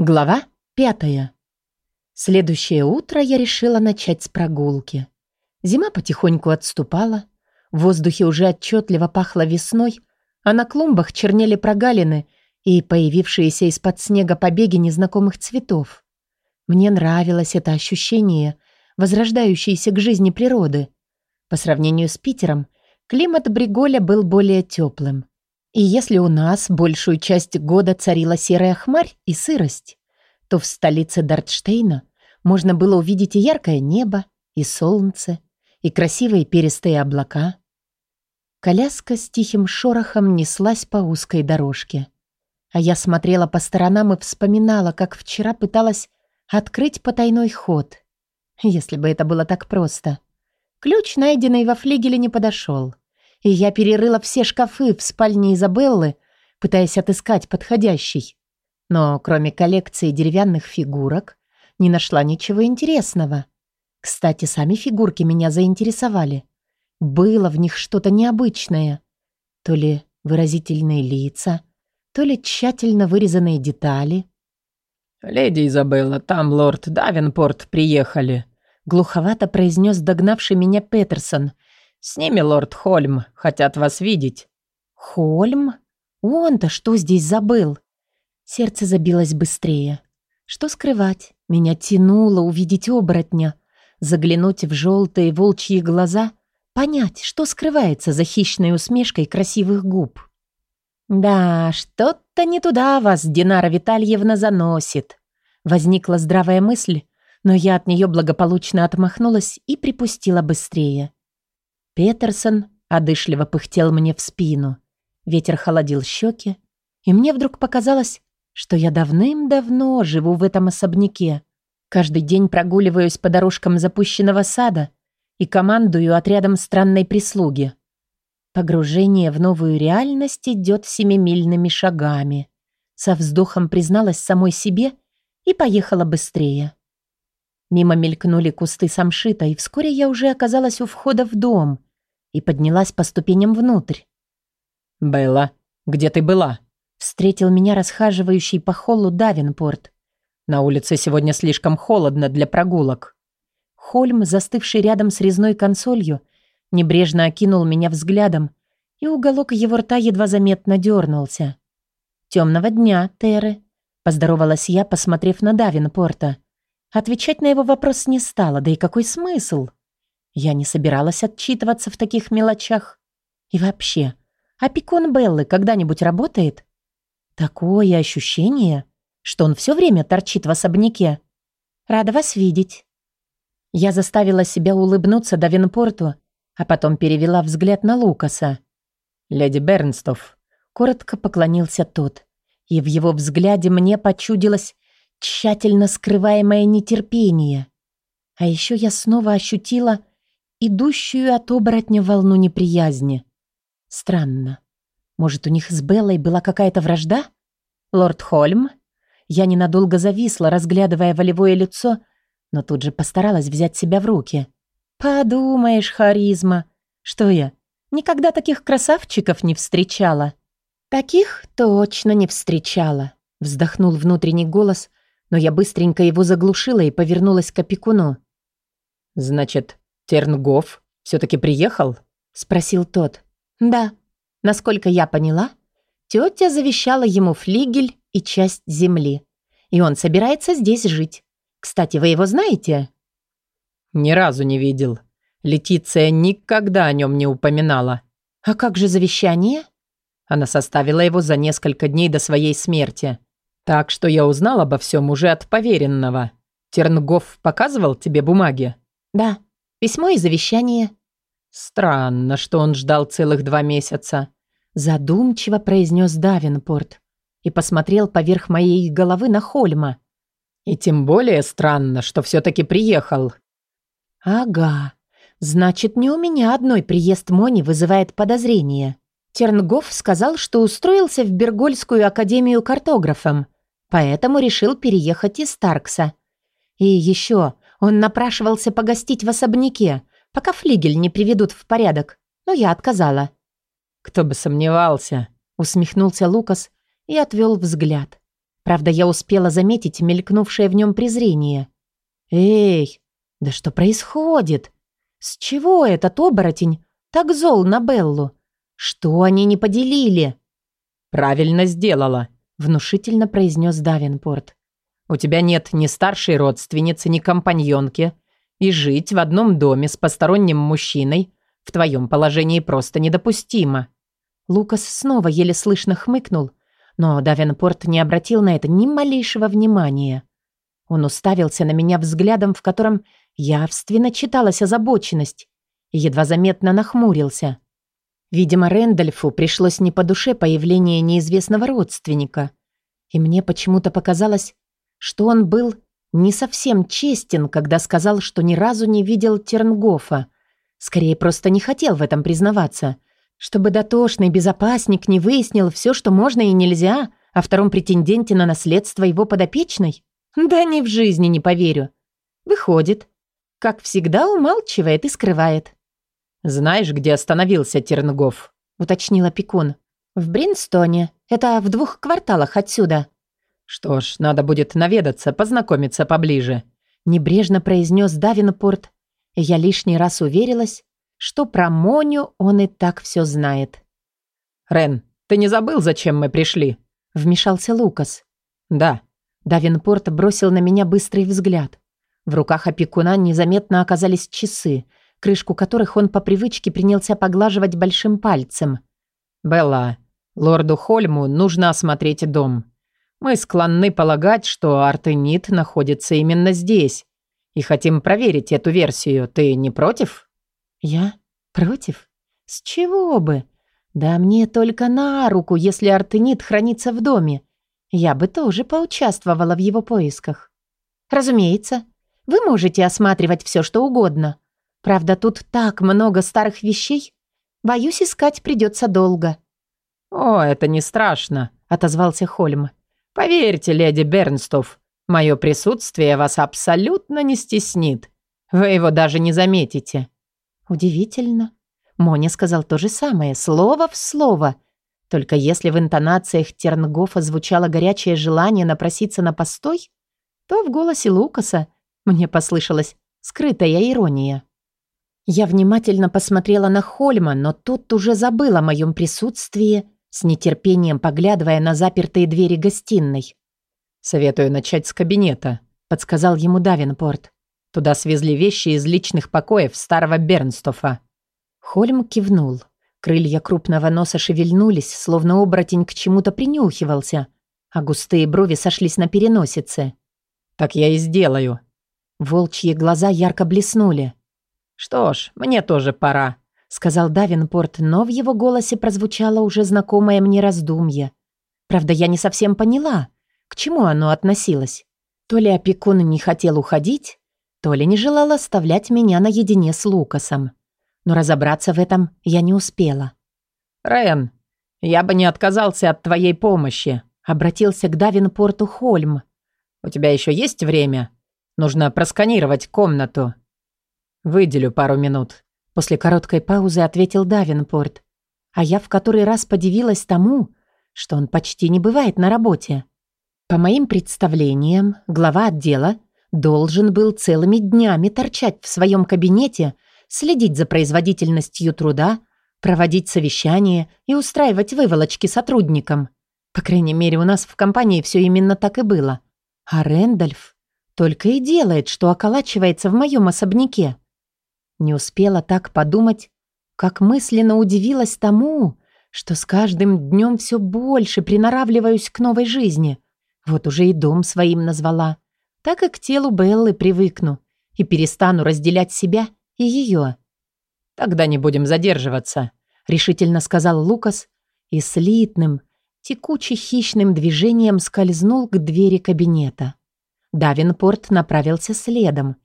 Глава пятая. Следующее утро я решила начать с прогулки. Зима потихоньку отступала, в воздухе уже отчетливо пахло весной, а на клумбах чернели прогалины и появившиеся из-под снега побеги незнакомых цветов. Мне нравилось это ощущение, возрождающееся к жизни природы. По сравнению с Питером, климат Бриголя был более теплым. И если у нас большую часть года царила серая хмарь и сырость, то в столице Дартштейна можно было увидеть и яркое небо, и солнце, и красивые перистые облака. Коляска с тихим шорохом неслась по узкой дорожке. А я смотрела по сторонам и вспоминала, как вчера пыталась открыть потайной ход. Если бы это было так просто. Ключ, найденный во флигеле, не подошел и я перерыла все шкафы в спальне Изабеллы, пытаясь отыскать подходящий. Но кроме коллекции деревянных фигурок не нашла ничего интересного. Кстати, сами фигурки меня заинтересовали. Было в них что-то необычное. То ли выразительные лица, то ли тщательно вырезанные детали. «Леди Изабелла, там лорд Давенпорт приехали», глуховато произнес догнавший меня Петерсон — «С ними лорд Хольм хотят вас видеть». «Хольм? Он-то что здесь забыл?» Сердце забилось быстрее. Что скрывать? Меня тянуло увидеть оборотня, заглянуть в желтые волчьи глаза, понять, что скрывается за хищной усмешкой красивых губ. «Да, что-то не туда вас Динара Витальевна заносит», Возникла здравая мысль, но я от нее благополучно отмахнулась и припустила быстрее. Петерсон одышливо пыхтел мне в спину. Ветер холодил щеки, и мне вдруг показалось, что я давным-давно живу в этом особняке. Каждый день прогуливаюсь по дорожкам запущенного сада и командую отрядом странной прислуги. Погружение в новую реальность идет семимильными шагами. Со вздохом призналась самой себе и поехала быстрее. Мимо мелькнули кусты самшита, и вскоре я уже оказалась у входа в дом, и поднялась по ступеням внутрь. «Белла, где ты была?» Встретил меня расхаживающий по холлу Давинпорт. «На улице сегодня слишком холодно для прогулок». Хольм, застывший рядом с резной консолью, небрежно окинул меня взглядом, и уголок его рта едва заметно дернулся. «Темного дня, Теры», — поздоровалась я, посмотрев на Давинпорта. Отвечать на его вопрос не стала, да и какой смысл? Я не собиралась отчитываться в таких мелочах. И вообще, опекун Беллы когда-нибудь работает? Такое ощущение, что он все время торчит в особняке. Рада вас видеть. Я заставила себя улыбнуться до Винпорту, а потом перевела взгляд на Лукаса. «Леди Бернстов», — коротко поклонился тот, и в его взгляде мне почудилось тщательно скрываемое нетерпение. А еще я снова ощутила идущую от оборотня волну неприязни. Странно. Может, у них с Беллой была какая-то вражда? Лорд Хольм? Я ненадолго зависла, разглядывая волевое лицо, но тут же постаралась взять себя в руки. Подумаешь, харизма. Что я, никогда таких красавчиков не встречала? Таких точно не встречала. Вздохнул внутренний голос, но я быстренько его заглушила и повернулась к опекуну. «Значит, «Тернгоф все-таки приехал?» — спросил тот. «Да. Насколько я поняла, тетя завещала ему флигель и часть земли. И он собирается здесь жить. Кстати, вы его знаете?» «Ни разу не видел. Летиция никогда о нем не упоминала». «А как же завещание?» Она составила его за несколько дней до своей смерти. Так что я узнал обо всем уже от поверенного. Тернгоф показывал тебе бумаги? Да. Письмо и завещание». «Странно, что он ждал целых два месяца», — задумчиво произнес Давинпорт и посмотрел поверх моей головы на Хольма. «И тем более странно, что все-таки приехал». «Ага, значит, не у меня одной приезд Мони вызывает подозрения». Тернгоф сказал, что устроился в Бергольскую академию картографом, поэтому решил переехать из Таркса. И еще он напрашивался погостить в особняке, пока флигель не приведут в порядок, но я отказала. «Кто бы сомневался», — усмехнулся Лукас и отвел взгляд. Правда, я успела заметить мелькнувшее в нем презрение. «Эй, да что происходит? С чего этот оборотень так зол на Беллу? Что они не поделили?» «Правильно сделала», — внушительно произнес Давинпорт. «У тебя нет ни старшей родственницы, ни компаньонки, и жить в одном доме с посторонним мужчиной в твоем положении просто недопустимо». Лукас снова еле слышно хмыкнул, но Давенпорт не обратил на это ни малейшего внимания. Он уставился на меня взглядом, в котором явственно читалась озабоченность, и едва заметно нахмурился. Видимо, Рэндольфу пришлось не по душе появление неизвестного родственника, и мне почему-то показалось, что он был не совсем честен, когда сказал, что ни разу не видел Тернгофа. Скорее, просто не хотел в этом признаваться — чтобы дотошный безопасник не выяснил все, что можно и нельзя, о втором претенденте на наследство его подопечной? Да ни в жизни не поверю. Выходит, как всегда умалчивает и скрывает. «Знаешь, где остановился Тернгоф?» — уточнил опекун. «В Бринстоне. Это в двух кварталах отсюда». «Что ж, надо будет наведаться, познакомиться поближе», — небрежно произнес Давинпорт. Я лишний раз уверилась, что про Моню он и так все знает. «Рен, ты не забыл, зачем мы пришли?» — вмешался Лукас. «Да». Давинпорт бросил на меня быстрый взгляд. В руках опекуна незаметно оказались часы, крышку которых он по привычке принялся поглаживать большим пальцем. «Белла, лорду Хольму нужно осмотреть дом. Мы склонны полагать, что Артенит находится именно здесь, и хотим проверить эту версию. Ты не против?» «Я? Против? С чего бы? Да мне только на руку, если артенит хранится в доме. Я бы тоже поучаствовала в его поисках. Разумеется, вы можете осматривать все, что угодно. Правда, тут так много старых вещей. Боюсь, искать придется долго». «О, это не страшно», — отозвался Хольм. «Поверьте, леди Бернстов, мое присутствие вас абсолютно не стеснит. Вы его даже не заметите». Удивительно. Моня сказал то же самое, слово в слово. Только если в интонациях Тернгофа звучало горячее желание напроситься на постой, то в голосе Лукаса мне послышалась скрытая ирония. Я внимательно посмотрела на Хольма, но тот уже забыл о моем присутствии, с нетерпением поглядывая на запертые двери гостиной. «Советую начать с кабинета», — подсказал ему Давинпорт. Туда свезли вещи из личных покоев старого Бернстофа. Хольм кивнул. Крылья крупного носа шевельнулись, словно оборотень к чему-то принюхивался, а густые брови сошлись на переносице. «Так я и сделаю». Волчьи глаза ярко блеснули. «Что ж, мне тоже пора», — сказал Давинпорт, но в его голосе прозвучало уже знакомое мне раздумье. Правда, я не совсем поняла, к чему оно относилось. То ли опекун не хотел уходить, то ли не желала оставлять меня наедине с Лукасом. Но разобраться в этом я не успела. «Рен, я бы не отказался от твоей помощи», обратился к Давинпорту Хольм. «У тебя еще есть время? Нужно просканировать комнату». «Выделю пару минут», после короткой паузы ответил Давинпорт. А я в который раз подивилась тому, что он почти не бывает на работе. По моим представлениям, глава отдела должен был целыми днями торчать в своем кабинете, следить за производительностью труда, проводить совещания и устраивать выволочки сотрудникам. По крайней мере, у нас в компании все именно так и было. А Рэндальф только и делает, что околачивается в моем особняке. Не успела так подумать, как мысленно удивилась тому, что с каждым днем все больше приноравливаюсь к новой жизни. Вот уже и дом своим назвала так и к телу Беллы привыкну и перестану разделять себя и ее. «Тогда не будем задерживаться», — решительно сказал Лукас и слитным, текуче хищным движением скользнул к двери кабинета. Давинпорт направился следом,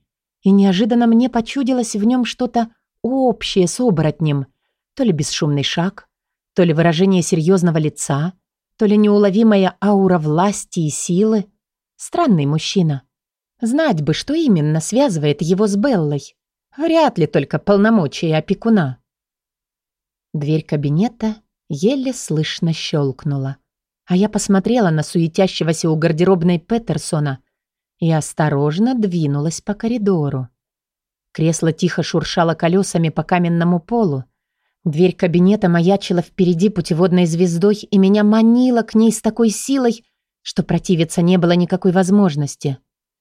и неожиданно мне почудилось в нем что-то общее с оборотнем, то ли бесшумный шаг, то ли выражение серьезного лица, то ли неуловимая аура власти и силы. Странный мужчина. Знать бы, что именно связывает его с Беллой. Вряд ли только полномочия опекуна. Дверь кабинета еле слышно щелкнула. А я посмотрела на суетящегося у гардеробной Петерсона и осторожно двинулась по коридору. Кресло тихо шуршало колесами по каменному полу. Дверь кабинета маячила впереди путеводной звездой и меня манила к ней с такой силой, что противиться не было никакой возможности.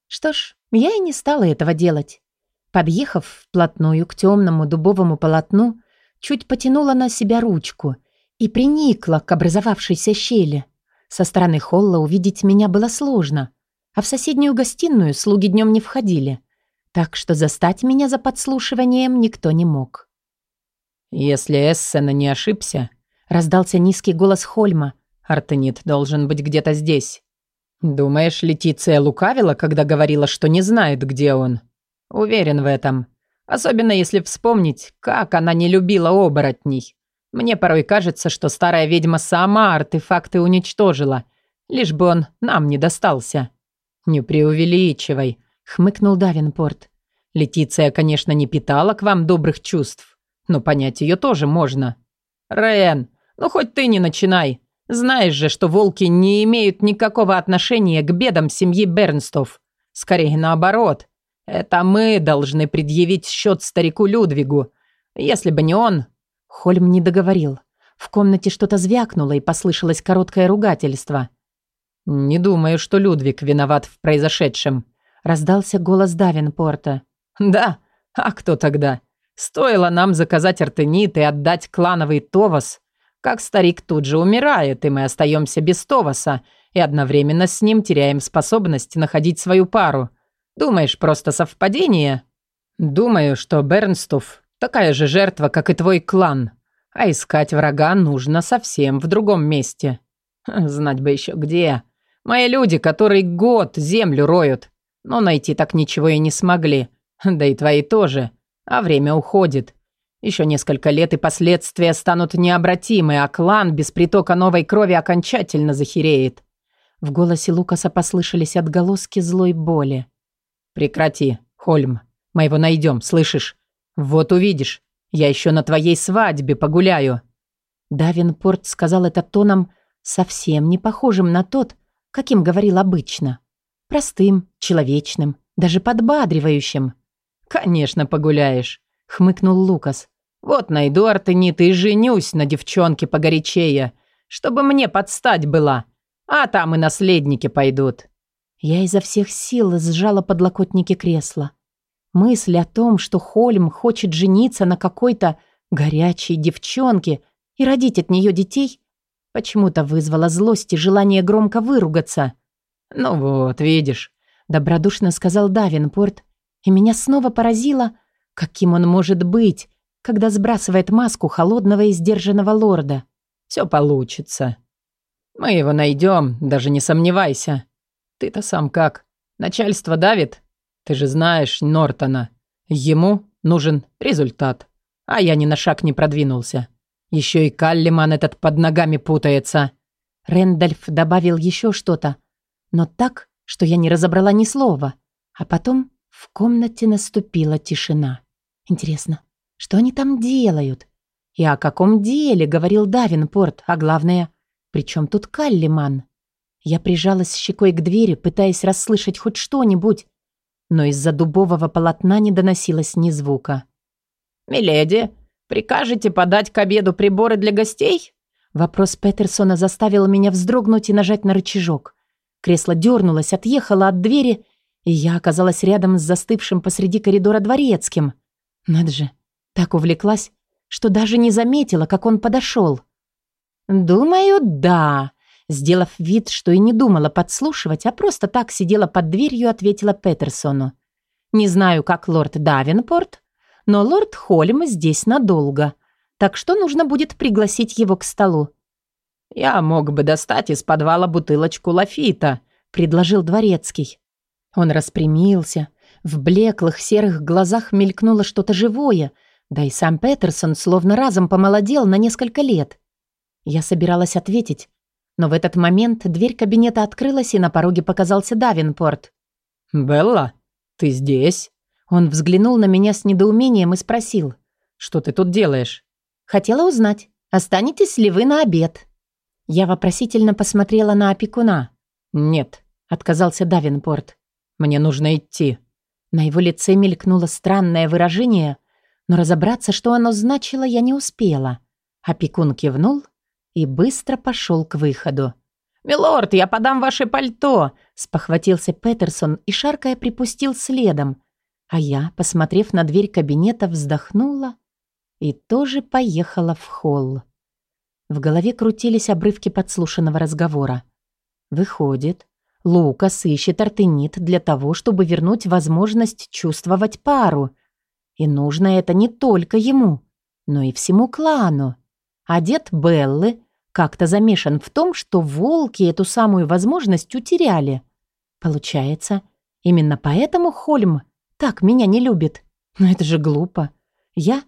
Что ж, я и не стала этого делать. Подъехав вплотную к темному дубовому полотну, чуть потянула на себя ручку и приникла к образовавшейся щели. Со стороны холла увидеть меня было сложно, а в соседнюю гостиную слуги днем не входили, так что застать меня за подслушиванием никто не мог. «Если Эссена не ошибся», — раздался низкий голос Хольма, «Артенит должен быть где-то здесь. Думаешь, Летиция лукавила, когда говорила, что не знает, где он?» Уверен в этом. Особенно если вспомнить, как она не любила оборотней. Мне порой кажется, что старая ведьма сама артефакты уничтожила, лишь бы он нам не достался. «Не преувеличивай», — хмыкнул Давинпорт. «Летиция, конечно, не питала к вам добрых чувств, но понять ее тоже можно». «Рен, ну хоть ты не начинай. Знаешь же, что волки не имеют никакого отношения к бедам семьи Бернстов. Скорее наоборот. Это мы должны предъявить счет старику Людвигу. Если бы не он...» Хольм не договорил. В комнате что-то звякнуло и послышалось короткое ругательство. «Не думаю, что Людвиг виноват в произошедшем», — раздался голос Давинпорта. «Да? А кто тогда? Стоило нам заказать артенит и отдать клановый Товас, как старик тут же умирает, и мы остаемся без Товаса, и одновременно с ним теряем способность находить свою пару. Думаешь, просто совпадение? Думаю, что Бернстов такая же жертва, как и твой клан. А искать врага нужно совсем в другом месте. Знать бы еще где. Мои люди, которые год землю роют. Но найти так ничего и не смогли. Да и твои тоже. А время уходит. Еще несколько лет и последствия станут необратимы, а клан без притока новой крови окончательно захереет. В голосе Лукаса послышались отголоски злой боли. «Прекрати, Хольм. Мы его найдем, слышишь? Вот увидишь. Я еще на твоей свадьбе погуляю». Давинпорт сказал это тоном, совсем не похожим на тот, каким говорил обычно. Простым, человечным, даже подбадривающим. «Конечно, погуляешь», — хмыкнул Лукас. «Вот найду Артенит и женюсь на девчонке погорячее, чтобы мне подстать была, а там и наследники пойдут». Я изо всех сил сжала подлокотники кресла. Мысль о том, что Хольм хочет жениться на какой-то горячей девчонке и родить от нее детей, почему-то вызвала злость и желание громко выругаться. «Ну вот, видишь», — добродушно сказал Давинпорт, и меня снова поразило, каким он может быть, когда сбрасывает маску холодного и сдержанного лорда. «Все получится. Мы его найдем, даже не сомневайся». Ты-то сам как? Начальство давит? Ты же знаешь Нортона. Ему нужен результат. А я ни на шаг не продвинулся. Еще и Каллиман этот под ногами путается. Рэндальф добавил еще что-то, но так, что я не разобрала ни слова. А потом в комнате наступила тишина. Интересно, что они там делают? И о каком деле говорил Давинпорт, а главное, при чем тут Каллиман? Я прижалась щекой к двери, пытаясь расслышать хоть что-нибудь, но из-за дубового полотна не доносилось ни звука. «Миледи, прикажете подать к обеду приборы для гостей?» Вопрос Петерсона заставил меня вздрогнуть и нажать на рычажок. Кресло дернулось, отъехало от двери, и я оказалась рядом с застывшим посреди коридора дворецким. Надо же, так увлеклась, что даже не заметила, как он подошел. «Думаю, да», Сделав вид, что и не думала подслушивать, а просто так сидела под дверью, ответила Петерсону. «Не знаю, как лорд Давенпорт, но лорд Холм здесь надолго, так что нужно будет пригласить его к столу». «Я мог бы достать из подвала бутылочку лафита», — предложил дворецкий. Он распрямился. В блеклых серых глазах мелькнуло что-то живое, да и сам Петерсон словно разом помолодел на несколько лет. Я собиралась ответить, но в этот момент дверь кабинета открылась, и на пороге показался Давинпорт. «Белла, ты здесь?» Он взглянул на меня с недоумением и спросил. «Что ты тут делаешь?» «Хотела узнать, останетесь ли вы на обед?» Я вопросительно посмотрела на опекуна. «Нет», — отказался Давинпорт. «Мне нужно идти». На его лице мелькнуло странное выражение, но разобраться, что оно значило, я не успела. Опекун кивнул и быстро пошел к выходу. «Милорд, я подам ваше пальто!» — спохватился Петерсон и, шаркая, припустил следом. А я, посмотрев на дверь кабинета, вздохнула и тоже поехала в холл. В голове крутились обрывки подслушанного разговора. Выходит, Лукас ищет артенит для того, чтобы вернуть возможность чувствовать пару. И нужно это не только ему, но и всему клану. А дед Беллы как-то замешан в том, что волки эту самую возможность утеряли. Получается, именно поэтому Хольм так меня не любит. Но это же глупо. Я,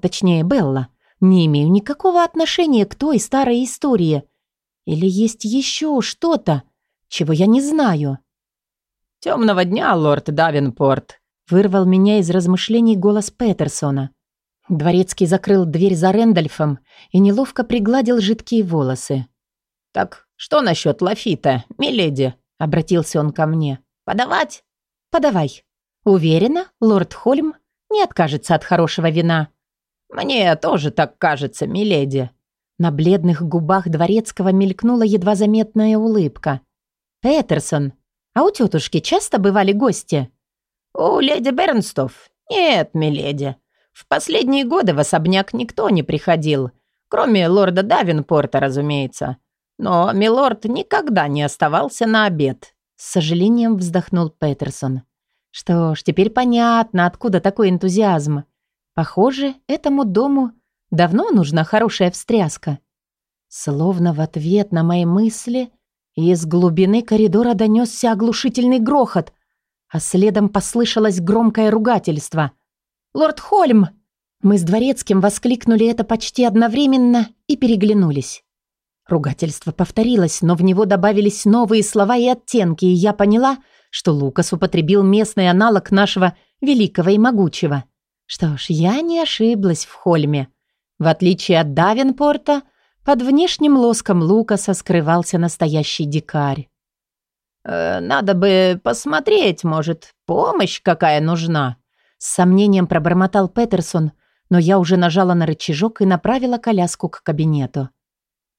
точнее Белла, не имею никакого отношения к той старой истории. Или есть еще что-то, чего я не знаю? «Темного дня, лорд Давинпорт!» Вырвал меня из размышлений голос Петерсона. Дворецкий закрыл дверь за Рэндольфом и неловко пригладил жидкие волосы. «Так что насчет Лафита, миледи?» — обратился он ко мне. «Подавать?» «Подавай. Уверена, лорд Хольм не откажется от хорошего вина». «Мне тоже так кажется, миледи». На бледных губах Дворецкого мелькнула едва заметная улыбка. «Петерсон, а у тетушки часто бывали гости?» «У леди Бернстов? Нет, миледи. В последние годы в особняк никто не приходил, кроме лорда Давинпорта, разумеется. Но милорд никогда не оставался на обед. С сожалением вздохнул Петерсон. Что ж, теперь понятно, откуда такой энтузиазм. Похоже, этому дому давно нужна хорошая встряска. Словно в ответ на мои мысли из глубины коридора донесся оглушительный грохот, а следом послышалось громкое ругательство. «Лорд Хольм!» Мы с Дворецким воскликнули это почти одновременно и переглянулись. Ругательство повторилось, но в него добавились новые слова и оттенки, и я поняла, что Лукас употребил местный аналог нашего великого и могучего. Что ж, я не ошиблась в Хольме. В отличие от Давенпорта, под внешним лоском Лукаса скрывался настоящий дикарь. «Э, «Надо бы посмотреть, может, помощь какая нужна?» С сомнением пробормотал Петерсон, но я уже нажала на рычажок и направила коляску к кабинету.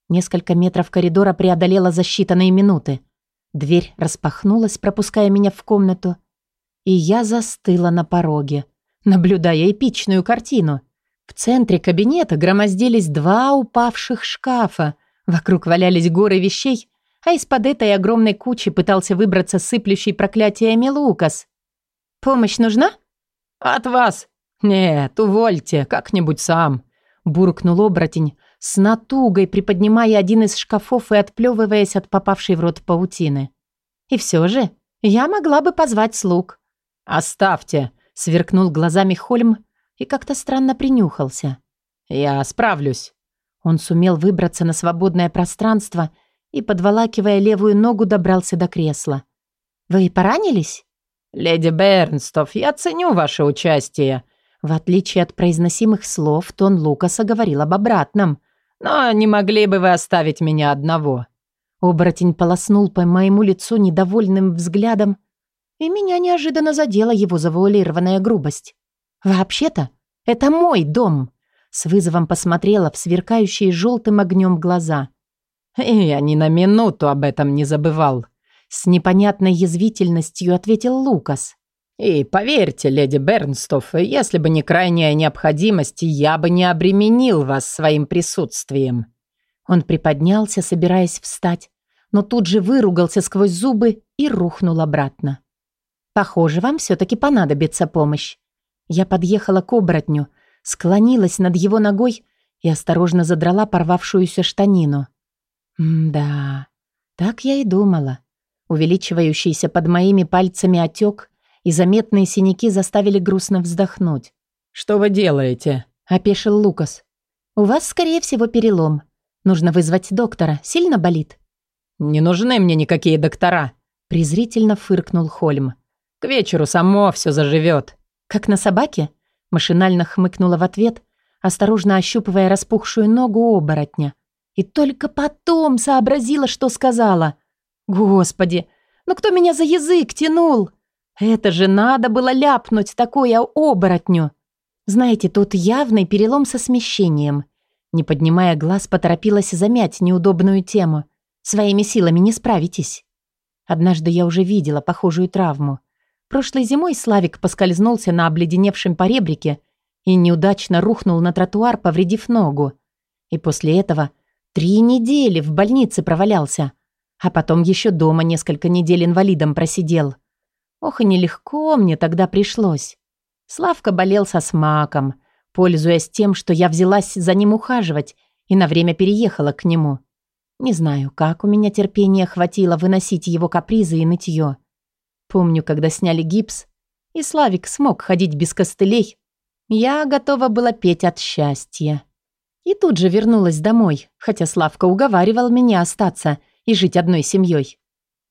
Несколько метров коридора преодолела за считанные минуты. Дверь распахнулась, пропуская меня в комнату, и я застыла на пороге, наблюдая эпичную картину. В центре кабинета громоздились два упавших шкафа, вокруг валялись горы вещей, а из-под этой огромной кучи пытался выбраться сыплющий проклятиями Лукас. «Помощь нужна?» «От вас!» «Нет, увольте, как-нибудь сам», — буркнул оборотень, с натугой приподнимая один из шкафов и отплевываясь от попавшей в рот паутины. «И все же я могла бы позвать слуг». «Оставьте», — сверкнул глазами Хольм и как-то странно принюхался. «Я справлюсь». Он сумел выбраться на свободное пространство и, подволакивая левую ногу, добрался до кресла. «Вы поранились?» «Леди Бернстов, я ценю ваше участие». В отличие от произносимых слов, тон Лукаса говорил об обратном. «Но не могли бы вы оставить меня одного?» Оборотень полоснул по моему лицу недовольным взглядом, и меня неожиданно задела его завуалированная грубость. «Вообще-то, это мой дом!» С вызовом посмотрела в сверкающие желтым огнем глаза. «Я ни на минуту об этом не забывал», с непонятной язвительностью ответил Лукас. «И поверьте, леди Бернстоф, если бы не крайняя необходимость, я бы не обременил вас своим присутствием». Он приподнялся, собираясь встать, но тут же выругался сквозь зубы и рухнул обратно. «Похоже, вам все-таки понадобится помощь». Я подъехала к оборотню, склонилась над его ногой и осторожно задрала порвавшуюся штанину. М-да, так я и думала. Увеличивающийся под моими пальцами отек и заметные синяки заставили грустно вздохнуть. «Что вы делаете?» – опешил Лукас. «У вас, скорее всего, перелом. Нужно вызвать доктора. Сильно болит?» «Не нужны мне никакие доктора», – презрительно фыркнул Хольм. «К вечеру само все заживет». «Как на собаке?» – машинально хмыкнула в ответ, осторожно ощупывая распухшую ногу оборотня И только потом сообразила, что сказала. Господи, ну кто меня за язык тянул? Это же надо было ляпнуть такое оборотню. Знаете, тут явный перелом со смещением. Не поднимая глаз, поторопилась замять неудобную тему. Своими силами не справитесь. Однажды я уже видела похожую травму. Прошлой зимой Славик поскользнулся на обледеневшем поребрике и неудачно рухнул на тротуар, повредив ногу. И после этого три недели в больнице провалялся, а потом еще дома несколько недель инвалидом просидел. Ох, и нелегко мне тогда пришлось. Славка болел со смаком, пользуясь тем, что я взялась за ним ухаживать и на время переехала к нему. Не знаю, как у меня терпения хватило выносить его капризы и нытье. Помню, когда сняли гипс, и Славик смог ходить без костылей, я готова была петь от счастья. И тут же вернулась домой, хотя Славка уговаривал меня остаться и жить одной семьей.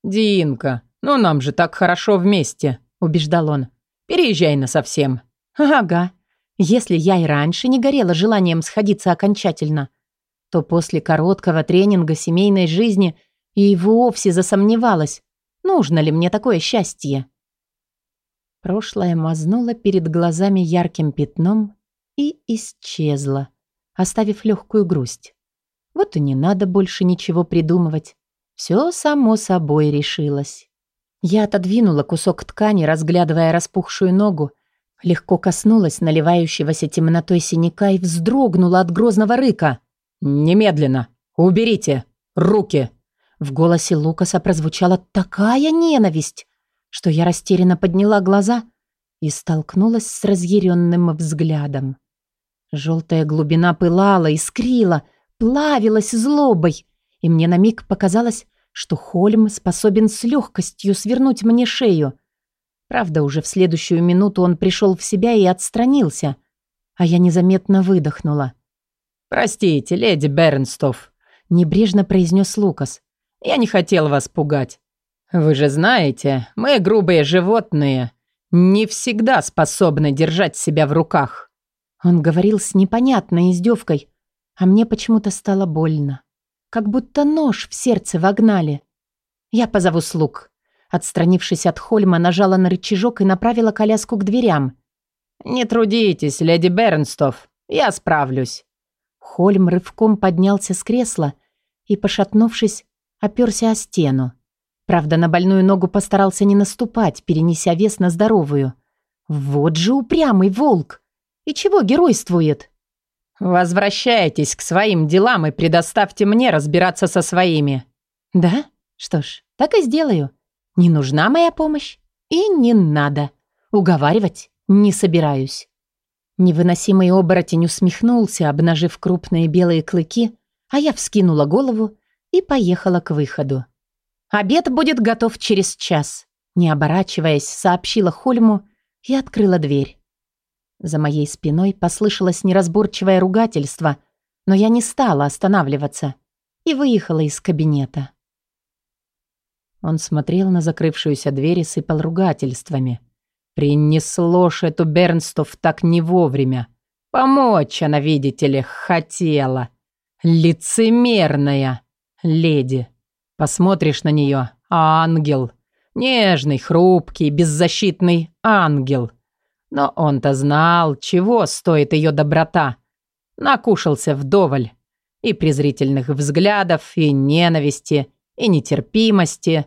«Динка, ну нам же так хорошо вместе», — убеждал он. «Переезжай на совсем». «Ага. Если я и раньше не горела желанием сходиться окончательно, то после короткого тренинга семейной жизни и вовсе засомневалась, нужно ли мне такое счастье. Прошлое мазнуло перед глазами ярким пятном и исчезло, оставив легкую грусть. Вот и не надо больше ничего придумывать. Все само собой решилось. Я отодвинула кусок ткани, разглядывая распухшую ногу, легко коснулась наливающегося темнотой синяка и вздрогнула от грозного рыка. «Немедленно! Уберите! Руки!» В голосе Лукаса прозвучала такая ненависть, что я растерянно подняла глаза и столкнулась с разъяренным взглядом. Желтая глубина пылала, искрила, плавилась злобой, и мне на миг показалось, что Хольм способен с легкостью свернуть мне шею. Правда, уже в следующую минуту он пришел в себя и отстранился, а я незаметно выдохнула. «Простите, леди Бернстов», — небрежно произнес Лукас. «Я не хотел вас пугать. Вы же знаете, мы грубые животные, не всегда способны держать себя в руках». Он говорил с непонятной издевкой, а мне почему-то стало больно. Как будто нож в сердце вогнали. Я позову слуг. Отстранившись от Хольма, нажала на рычажок и направила коляску к дверям. «Не трудитесь, леди Бернстов, я справлюсь». Хольм рывком поднялся с кресла и, пошатнувшись, оперся о стену. Правда, на больную ногу постарался не наступать, перенеся вес на здоровую. Вот же упрямый волк! И чего геройствует? «Возвращайтесь к своим делам и предоставьте мне разбираться со своими». «Да? Что ж, так и сделаю. Не нужна моя помощь и не надо. Уговаривать не собираюсь». Невыносимый оборотень усмехнулся, обнажив крупные белые клыки, а я вскинула голову и поехала к выходу. «Обед будет готов через час», — не оборачиваясь, сообщила Хольму и открыла дверь. За моей спиной послышалось неразборчивое ругательство, но я не стала останавливаться и выехала из кабинета. Он смотрел на закрывшуюся дверь и сыпал ругательствами. Принесло ж эту Бернстов так не вовремя. Помочь она, видите ли, хотела. Лицемерная леди. Посмотришь на нее, ангел. Нежный, хрупкий, беззащитный ангел. Но он-то знал, чего стоит ее доброта. Накушался вдоволь. И презрительных взглядов, и ненависти, и нетерпимости,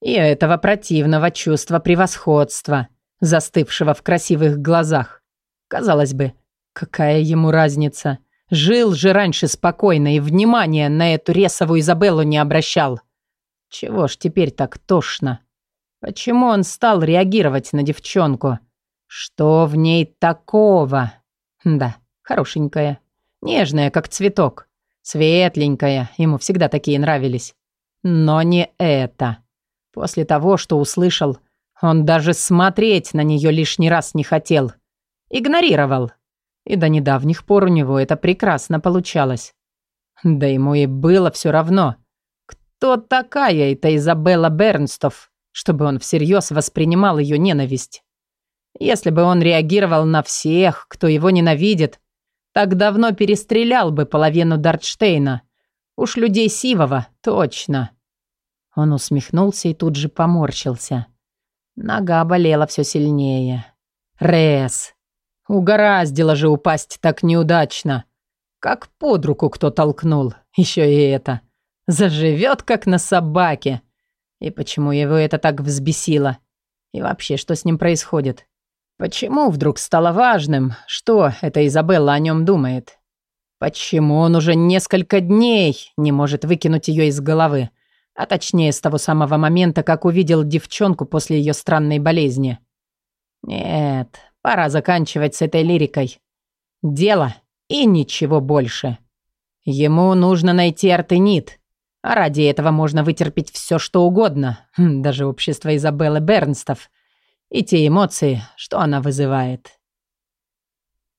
и этого противного чувства превосходства, застывшего в красивых глазах. Казалось бы, какая ему разница? Жил же раньше спокойно и внимания на эту ресовую Изабеллу не обращал. Чего ж теперь так тошно? Почему он стал реагировать на девчонку? Что в ней такого? Да, хорошенькая. Нежная, как цветок. Светленькая, ему всегда такие нравились. Но не это. После того, что услышал, он даже смотреть на нее лишний раз не хотел. Игнорировал. И до недавних пор у него это прекрасно получалось. Да ему и было все равно. Кто такая эта Изабелла Бернстов, чтобы он всерьез воспринимал ее ненависть? Если бы он реагировал на всех, кто его ненавидит, так давно перестрелял бы половину Дартштейна. Уж людей сивого, точно. Он усмехнулся и тут же поморщился. Нога болела все сильнее. Рес. Угораздило же упасть так неудачно. Как под руку кто толкнул. Еще и это. Заживет, как на собаке. И почему его это так взбесило? И вообще, что с ним происходит? Почему вдруг стало важным, что эта Изабелла о нем думает? Почему он уже несколько дней не может выкинуть ее из головы? А точнее, с того самого момента, как увидел девчонку после ее странной болезни. Нет, пора заканчивать с этой лирикой. Дело и ничего больше. Ему нужно найти артенит, а ради этого можно вытерпеть все, что угодно, хм, даже общество Изабеллы Бернстов и те эмоции, что она вызывает.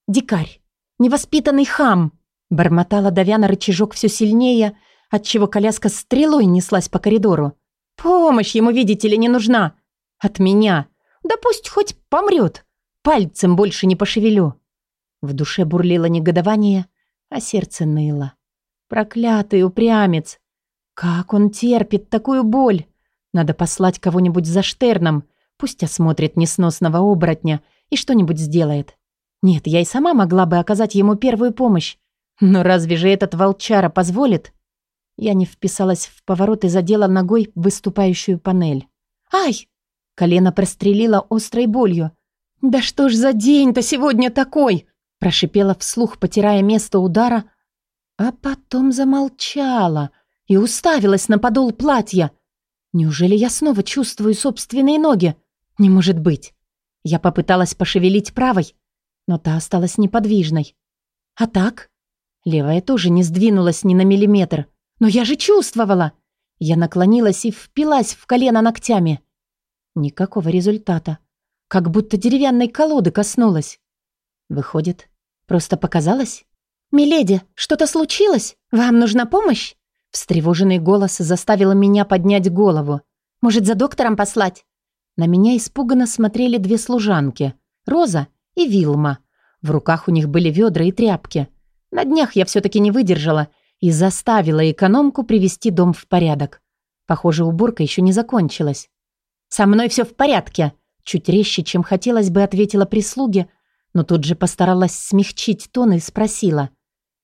«Дикарь! Невоспитанный хам!» Бормотала, давя на рычажок все сильнее, отчего коляска стрелой неслась по коридору. «Помощь ему, видите ли, не нужна! От меня! Да пусть хоть помрет! Пальцем больше не пошевелю!» В душе бурлило негодование, а сердце ныло. «Проклятый упрямец! Как он терпит такую боль! Надо послать кого-нибудь за Штерном, пусть осмотрит несносного оборотня и что-нибудь сделает. Нет, я и сама могла бы оказать ему первую помощь. Но разве же этот волчара позволит? Я не вписалась в поворот и задела ногой выступающую панель. «Ай!» Колено прострелило острой болью. «Да что ж за день-то сегодня такой?» Прошипела вслух, потирая место удара, а потом замолчала — и уставилась на подол платья. Неужели я снова чувствую собственные ноги? Не может быть. Я попыталась пошевелить правой, но та осталась неподвижной. А так? Левая тоже не сдвинулась ни на миллиметр. Но я же чувствовала. Я наклонилась и впилась в колено ногтями. Никакого результата. Как будто деревянной колоды коснулась. Выходит, просто показалось? «Миледи, что-то случилось? Вам нужна помощь?» Встревоженный голос заставил меня поднять голову. «Может, за доктором послать?» На меня испуганно смотрели две служанки. Роза и Вилма. В руках у них были ведра и тряпки. На днях я все-таки не выдержала и заставила экономку привести дом в порядок. Похоже, уборка еще не закончилась. «Со мной все в порядке», чуть резче, чем хотелось бы, ответила прислуге, но тут же постаралась смягчить тон и спросила.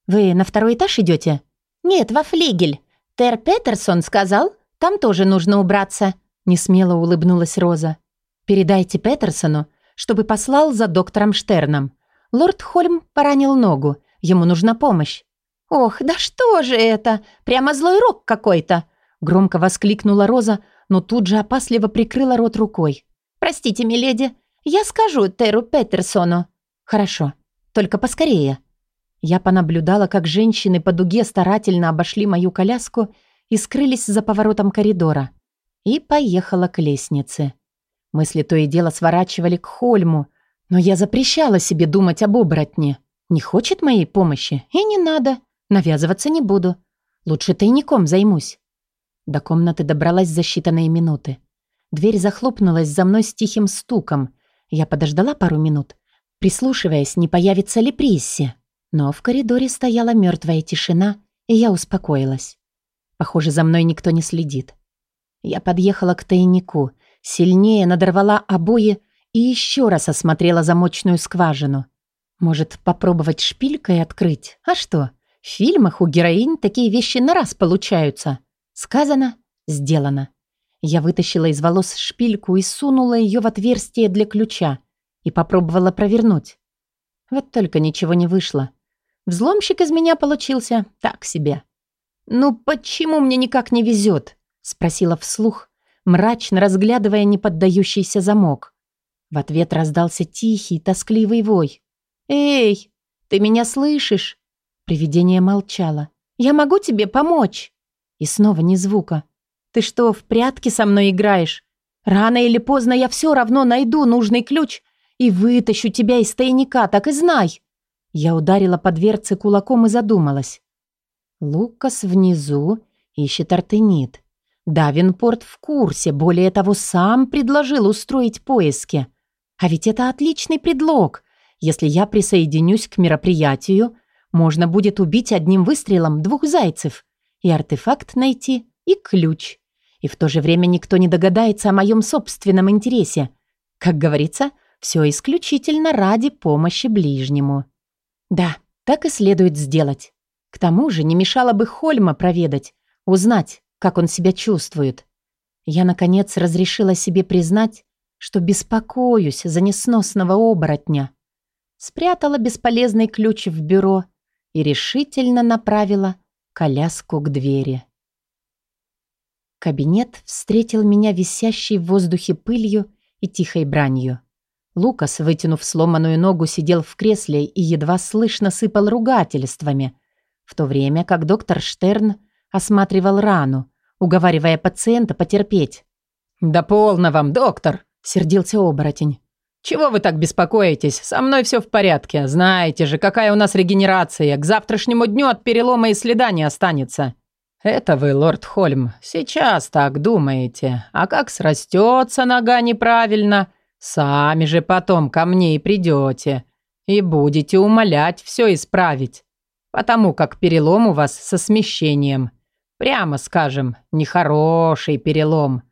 «Вы на второй этаж идете?» «Нет, во флигель. Тер Петерсон сказал, там тоже нужно убраться», — несмело улыбнулась Роза. «Передайте Петерсону, чтобы послал за доктором Штерном. Лорд Хольм поранил ногу, ему нужна помощь». «Ох, да что же это? Прямо злой рок какой-то!» Громко воскликнула Роза, но тут же опасливо прикрыла рот рукой. «Простите, миледи, я скажу Теру Петерсону». «Хорошо, только поскорее», я понаблюдала, как женщины по дуге старательно обошли мою коляску и скрылись за поворотом коридора. И поехала к лестнице. Мысли то и дело сворачивали к Хольму, но я запрещала себе думать об оборотне. Не хочет моей помощи? И не надо. Навязываться не буду. Лучше тайником займусь. До комнаты добралась за считанные минуты. Дверь захлопнулась за мной с тихим стуком. Я подождала пару минут, прислушиваясь, не появится ли Присси. Но в коридоре стояла мертвая тишина, и я успокоилась. Похоже, за мной никто не следит. Я подъехала к тайнику, сильнее надорвала обои и еще раз осмотрела замочную скважину. Может, попробовать шпилькой открыть? А что? В фильмах у героинь такие вещи на раз получаются. Сказано, сделано. Я вытащила из волос шпильку и сунула ее в отверстие для ключа и попробовала провернуть. Вот только ничего не вышло. Взломщик из меня получился так себе. «Ну почему мне никак не везет?» — спросила вслух, мрачно разглядывая неподдающийся замок. В ответ раздался тихий, тоскливый вой. «Эй, ты меня слышишь?» Привидение молчало. «Я могу тебе помочь?» И снова ни звука. «Ты что, в прятки со мной играешь? Рано или поздно я все равно найду нужный ключ и вытащу тебя из тайника, так и знай!» Я ударила по дверце кулаком и задумалась. Лукас внизу ищет артенит. Давинпорт в курсе, более того, сам предложил устроить поиски. А ведь это отличный предлог. Если я присоединюсь к мероприятию, можно будет убить одним выстрелом двух зайцев и артефакт найти, и ключ. И в то же время никто не догадается о моем собственном интересе. Как говорится, все исключительно ради помощи ближнему. Да, так и следует сделать. К тому же не мешало бы Хольма проведать, узнать, как он себя чувствует. Я, наконец, разрешила себе признать, что беспокоюсь за несносного оборотня. Спрятала бесполезный ключ в бюро и решительно направила коляску к двери. Кабинет встретил меня висящей в воздухе пылью и тихой бранью. Лукас, вытянув сломанную ногу, сидел в кресле и едва слышно сыпал ругательствами, в то время как доктор Штерн осматривал рану, уговаривая пациента потерпеть. «Да полно вам, доктор!» — сердился оборотень. «Чего вы так беспокоитесь? Со мной все в порядке. Знаете же, какая у нас регенерация. К завтрашнему дню от перелома и следа не останется». «Это вы, лорд Хольм, сейчас так думаете. А как срастется нога неправильно, сами же потом ко мне и придете. И будете умолять все исправить. Потому как перелом у вас со смещением. Прямо скажем, нехороший перелом.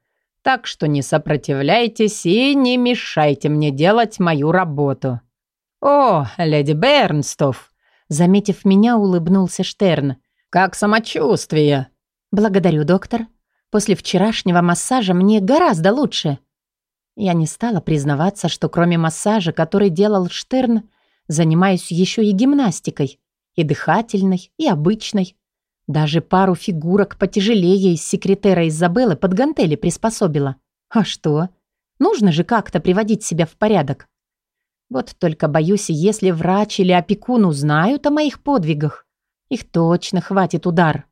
Так что не сопротивляйтесь и не мешайте мне делать мою работу». «О, леди Бернстов!» Заметив меня, улыбнулся Штерн – «Как самочувствие?» «Благодарю, доктор. После вчерашнего массажа мне гораздо лучше». Я не стала признаваться, что кроме массажа, который делал Штерн, занимаюсь еще и гимнастикой. И дыхательной, и обычной. Даже пару фигурок потяжелее из секретера Изабеллы под гантели приспособила. А что? Нужно же как-то приводить себя в порядок. Вот только боюсь, если врач или опекун узнают о моих подвигах, их точно хватит удар.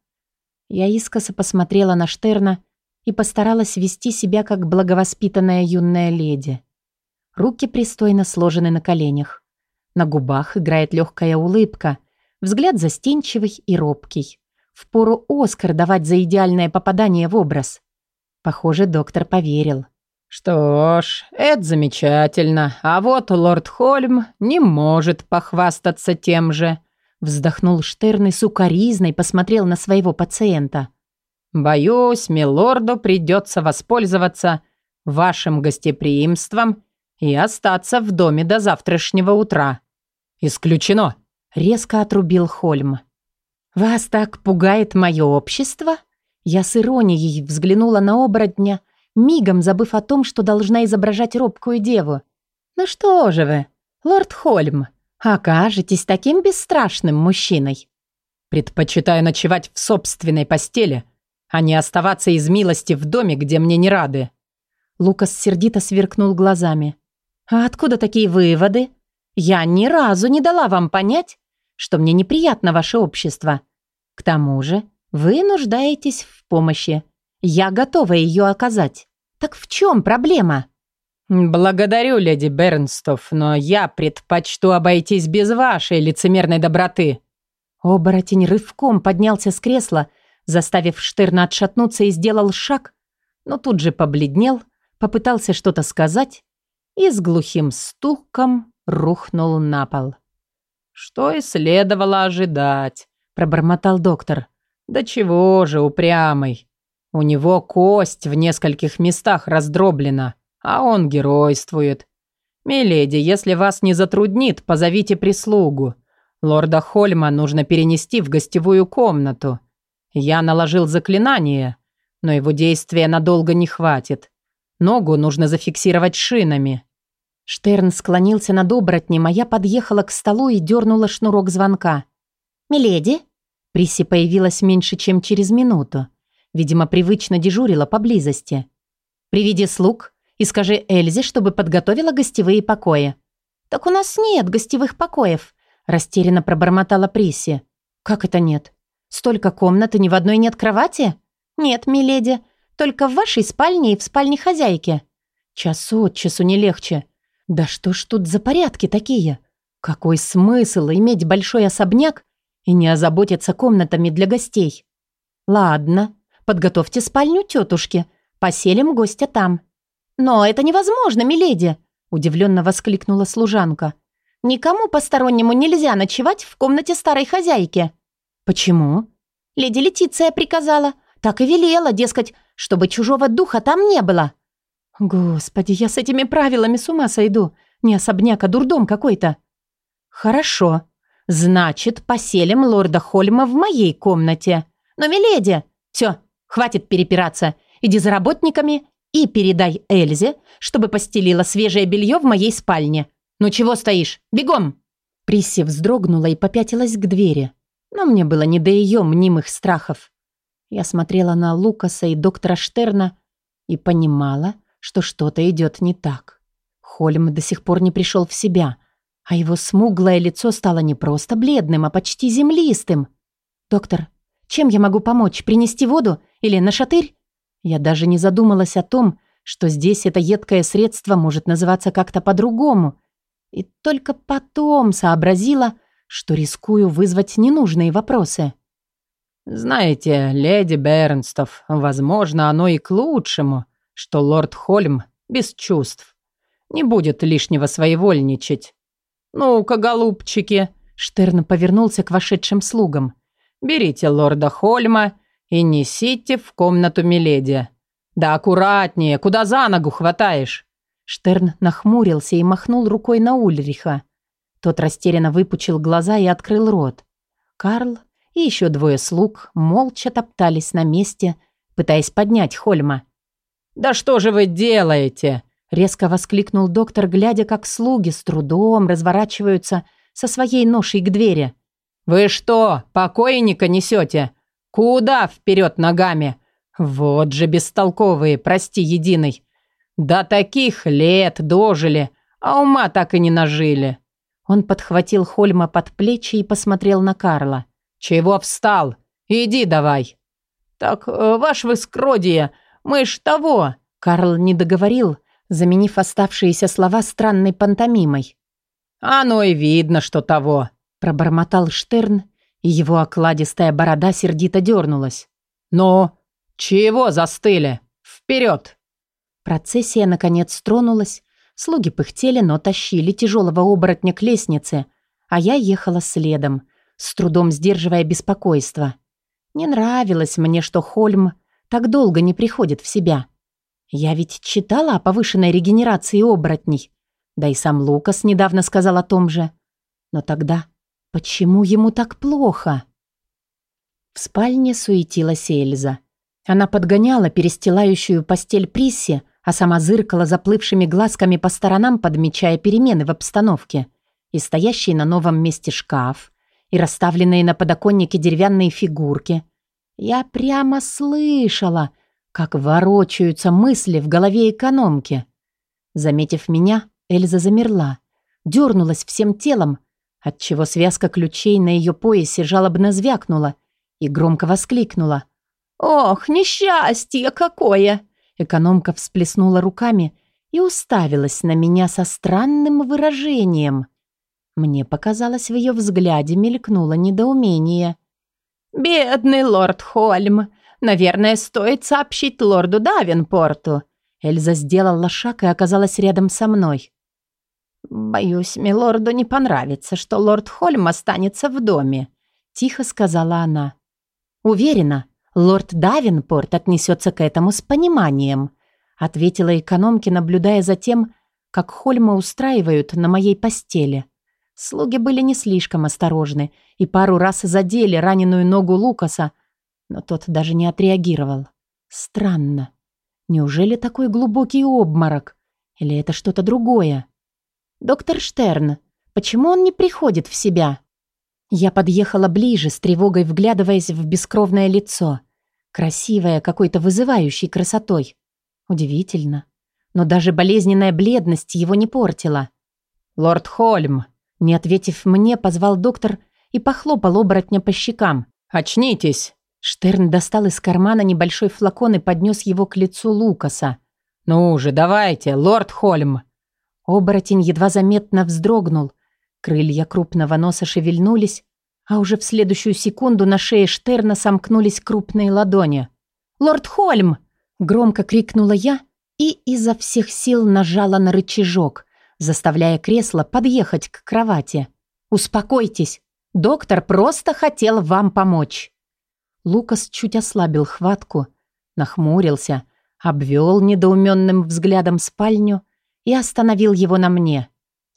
Я искоса посмотрела на Штерна и постаралась вести себя как благовоспитанная юная леди. Руки пристойно сложены на коленях. На губах играет легкая улыбка, взгляд застенчивый и робкий. Впору Оскар давать за идеальное попадание в образ. Похоже, доктор поверил. «Что ж, это замечательно. А вот лорд Хольм не может похвастаться тем же», Вздохнул Штерн и сукоризной посмотрел на своего пациента. «Боюсь, милорду придется воспользоваться вашим гостеприимством и остаться в доме до завтрашнего утра». «Исключено!» — резко отрубил Хольм. «Вас так пугает мое общество?» Я с иронией взглянула на оборотня, мигом забыв о том, что должна изображать робкую деву. «Ну что же вы, лорд Хольм, окажетесь таким бесстрашным мужчиной. Предпочитаю ночевать в собственной постели, а не оставаться из милости в доме, где мне не рады. Лукас сердито сверкнул глазами. «А откуда такие выводы? Я ни разу не дала вам понять, что мне неприятно ваше общество. К тому же вы нуждаетесь в помощи. Я готова ее оказать. Так в чем проблема?» «Благодарю, леди Бернстов, но я предпочту обойтись без вашей лицемерной доброты». Оборотень рывком поднялся с кресла, заставив Штерна отшатнуться и сделал шаг, но тут же побледнел, попытался что-то сказать и с глухим стуком рухнул на пол. «Что и следовало ожидать», — пробормотал доктор. «Да чего же упрямый. У него кость в нескольких местах раздроблена» а он геройствует. Миледи, если вас не затруднит, позовите прислугу. Лорда Хольма нужно перенести в гостевую комнату. Я наложил заклинание, но его действия надолго не хватит. Ногу нужно зафиксировать шинами». Штерн склонился над оборотнем, а я подъехала к столу и дернула шнурок звонка. «Миледи?» Приси появилась меньше, чем через минуту. Видимо, привычно дежурила поблизости. «Приведи слуг и скажи Эльзе, чтобы подготовила гостевые покои». «Так у нас нет гостевых покоев», – растерянно пробормотала Приси. «Как это нет? Столько комнат и ни в одной нет кровати?» «Нет, миледи, только в вашей спальне и в спальне хозяйки». «Час от часу не легче. Да что ж тут за порядки такие? Какой смысл иметь большой особняк и не озаботиться комнатами для гостей?» «Ладно, подготовьте спальню тетушки, поселим гостя там». «Но это невозможно, миледи!» – удивленно воскликнула служанка. «Никому постороннему нельзя ночевать в комнате старой хозяйки». «Почему?» Леди Летиция приказала. Так и велела, дескать, чтобы чужого духа там не было». «Господи, я с этими правилами с ума сойду. Не особняк, а дурдом какой-то». «Хорошо. Значит, поселим лорда Хольма в моей комнате. Но, миледи, все, хватит перепираться. Иди за работниками и передай Эльзе, чтобы постелила свежее белье в моей спальне. Ну чего стоишь? Бегом!» Присси вздрогнула и попятилась к двери. Но мне было не до ее мнимых страхов. Я смотрела на Лукаса и доктора Штерна и понимала, что что-то идет не так. Хольм до сих пор не пришел в себя, а его смуглое лицо стало не просто бледным, а почти землистым. «Доктор, чем я могу помочь? Принести воду? Или на шатырь?» Я даже не задумалась о том, что здесь это едкое средство может называться как-то по-другому. И только потом сообразила, что рискую вызвать ненужные вопросы. «Знаете, леди Бернстов, возможно, оно и к лучшему, что лорд Хольм без чувств. Не будет лишнего своевольничать. Ну-ка, голубчики!» Штерн повернулся к вошедшим слугам. «Берите лорда Хольма и несите в комнату Миледи. Да аккуратнее, куда за ногу хватаешь?» Штерн нахмурился и махнул рукой на Ульриха. Тот растерянно выпучил глаза и открыл рот. Карл и еще двое слуг молча топтались на месте, пытаясь поднять Хольма. «Да что же вы делаете?» Резко воскликнул доктор, глядя, как слуги с трудом разворачиваются со своей ношей к двери. «Вы что, покойника несете? Куда вперед ногами? Вот же бестолковые, прости, единый. До таких лет дожили, а ума так и не нажили». Он подхватил Хольма под плечи и посмотрел на Карла. «Чего встал? Иди давай!» «Так, э, ваше воскродие, мы ж того!» Карл не договорил, заменив оставшиеся слова странной пантомимой. «Оно и видно, что того», — пробормотал Штерн, и его окладистая борода сердито дернулась. «Ну, чего застыли? Вперед!» Процессия, наконец, тронулась. Слуги пыхтели, но тащили тяжелого оборотня к лестнице, а я ехала следом, с трудом сдерживая беспокойство. Не нравилось мне, что Хольм так долго не приходит в себя. Я ведь читала о повышенной регенерации оборотней. Да и сам Лукас недавно сказал о том же. Но тогда почему ему так плохо? В спальне суетилась Эльза. Она подгоняла перестилающую постель Присси, а сама зыркала заплывшими глазками по сторонам, подмечая перемены в обстановке. И стоящий на новом месте шкаф, и расставленные на подоконнике деревянные фигурки, я прямо слышала, как ворочаются мысли в голове экономки. Заметив меня, Эльза замерла, дернулась всем телом, отчего связка ключей на ее поясе жалобно звякнула и громко воскликнула. «Ох, несчастье какое!» Экономка всплеснула руками и уставилась на меня со странным выражением. Мне показалось, в ее взгляде мелькнуло недоумение. «Бедный лорд Хольм! Наверное, стоит сообщить лорду Давинпорту!» Эльза сделала шаг и оказалась рядом со мной. «Боюсь, милорду не понравится, что лорд Хольм останется в доме», — тихо сказала она. «Уверена, лорд Давинпорт отнесется к этому с пониманием», — ответила экономки, наблюдая за тем, как Хольма устраивают на моей постели. Слуги были не слишком осторожны и пару раз задели раненую ногу Лукаса, но тот даже не отреагировал. Странно. Неужели такой глубокий обморок? Или это что-то другое? «Доктор Штерн, почему он не приходит в себя?» Я подъехала ближе, с тревогой вглядываясь в бескровное лицо. Красивое, какой-то вызывающей красотой. Удивительно. Но даже болезненная бледность его не портила. «Лорд Хольм!» Не ответив мне, позвал доктор и похлопал оборотня по щекам. «Очнитесь!» Штерн достал из кармана небольшой флакон и поднес его к лицу Лукаса. «Ну же, давайте, лорд Хольм!» Оборотень едва заметно вздрогнул. Крылья крупного носа шевельнулись, а уже в следующую секунду на шее Штерна сомкнулись крупные ладони. «Лорд Хольм!» — громко крикнула я и изо всех сил нажала на рычажок, заставляя кресло подъехать к кровати. «Успокойтесь. Доктор просто хотел вам помочь». Лукас чуть ослабил хватку, нахмурился, обвел недоуменным взглядом спальню и остановил его на мне.